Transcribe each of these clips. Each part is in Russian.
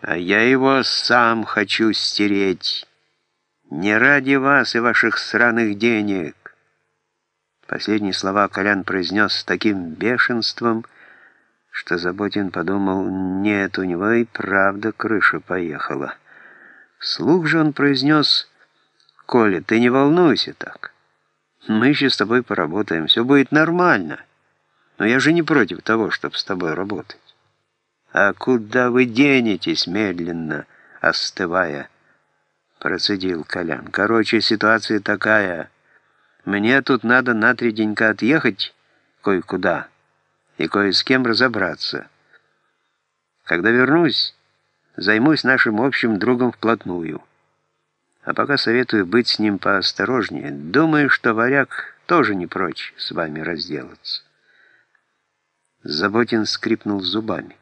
А я его сам хочу стереть. Не ради вас и ваших сраных денег. Последние слова Колян произнес с таким бешенством, что Заботин подумал, нет, у него и правда крыша поехала. Вслух же он произнес, «Коля, ты не волнуйся так. Мы еще с тобой поработаем, все будет нормально. Но я же не против того, чтобы с тобой работать». «А куда вы денетесь?» — медленно остывая, процедил Колян. «Короче, ситуация такая. Мне тут надо на три денька отъехать кое-куда и кое с кем разобраться. Когда вернусь, займусь нашим общим другом вплотную. А пока советую быть с ним поосторожнее. Думаю, что варяг тоже не прочь с вами разделаться». Заботин скрипнул зубами.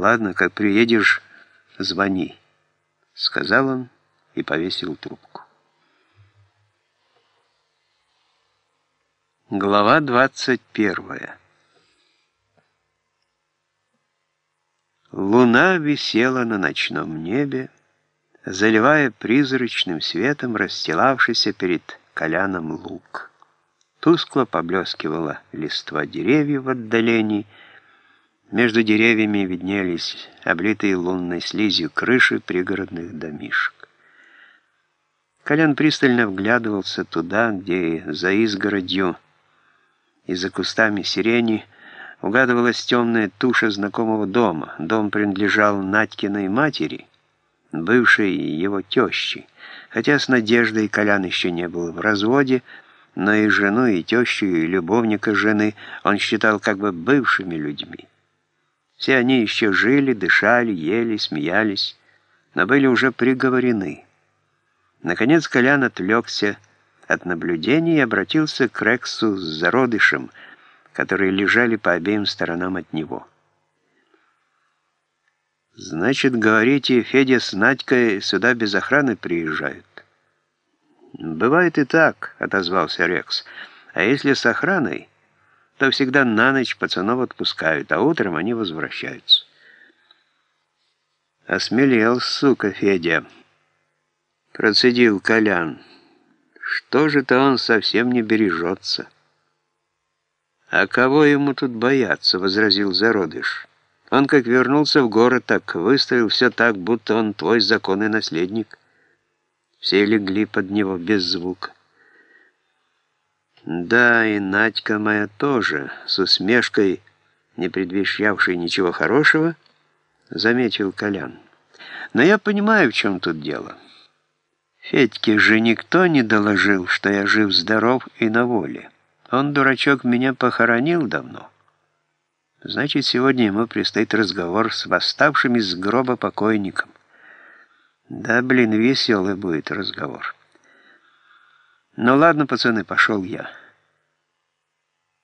«Ладно, как приедешь, звони», — сказал он и повесил трубку. Глава двадцать первая Луна висела на ночном небе, заливая призрачным светом расстилавшийся перед Коляном луг. Тускло поблескивала листва деревьев в отдалении, между деревьями виднелись облитые лунной слизью крыши пригородных домишек. Колян пристально вглядывался туда, где за изгородью и за кустами сирени угадывалась темная туша знакомого дома. Дом принадлежал Надькиной матери, бывшей его тещи. Хотя с Надеждой Колян еще не был в разводе, но и жену, и тещу, и любовника жены он считал как бы бывшими людьми. Все они еще жили, дышали, ели, смеялись, но были уже приговорены. Наконец Колян отвлекся от наблюдений и обратился к Рексу с зародышем, которые лежали по обеим сторонам от него. «Значит, говорите, Федя с Надькой сюда без охраны приезжают?» «Бывает и так», — отозвался Рекс. «А если с охраной, то всегда на ночь пацанов отпускают, а утром они возвращаются. Осмелел, сука, Федя. Процедил Колян. Что же-то он совсем не бережется? А кого ему тут бояться, возразил зародыш. Он как вернулся в город, так выставил все так, будто он твой законный наследник. Все легли под него без звука. Да, и Надька моя тоже, с усмешкой, не предвещавшей ничего хорошего, заметил Колян. Но я понимаю, в чем тут дело. Федьке же никто не доложил, что я жив-здоров и на воле. Он, дурачок, меня похоронил давно. Значит, сегодня ему предстоит разговор с восставшим из гроба покойником. Да, блин, веселый будет разговор. «Ну ладно, пацаны, пошел я».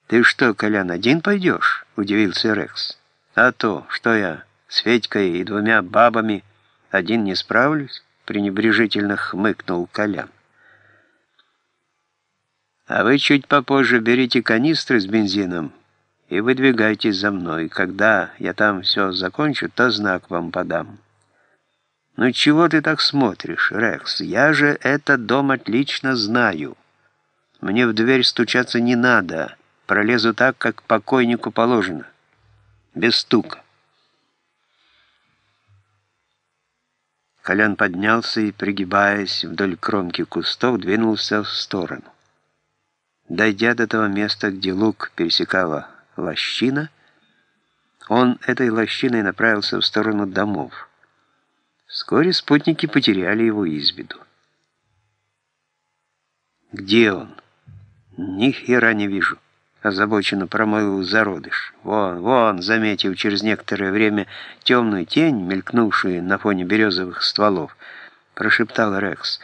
«Ты что, Колян, один пойдешь?» — удивился Рекс. «А то, что я с Федькой и двумя бабами один не справлюсь?» — пренебрежительно хмыкнул Колян. «А вы чуть попозже берите канистры с бензином и выдвигайтесь за мной. Когда я там все закончу, то знак вам подам». «Ну чего ты так смотришь, Рекс? Я же этот дом отлично знаю. Мне в дверь стучаться не надо. Пролезу так, как покойнику положено. Без стука». Колян поднялся и, пригибаясь вдоль кромки кустов, двинулся в сторону. Дойдя до того места, где луг пересекала лощина, он этой лощиной направился в сторону домов. Вскоре спутники потеряли его из виду. «Где он?» «Ни хера не вижу», — озабоченно промолвил зародыш. «Вон, вон», — заметив через некоторое время темную тень, мелькнувшую на фоне березовых стволов, прошептал Рекс.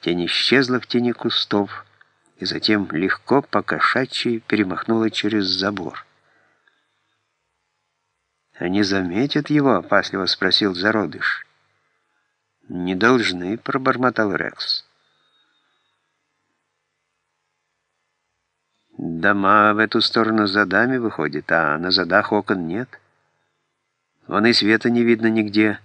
Тень исчезла в тени кустов и затем легко по кошачьи перемахнула через забор. «Они заметят его?» — опасливо спросил зародыш. «Не должны», — пробормотал Рекс. «Дома в эту сторону задами выходят, а на задах окон нет». Вон и света не видно нигде,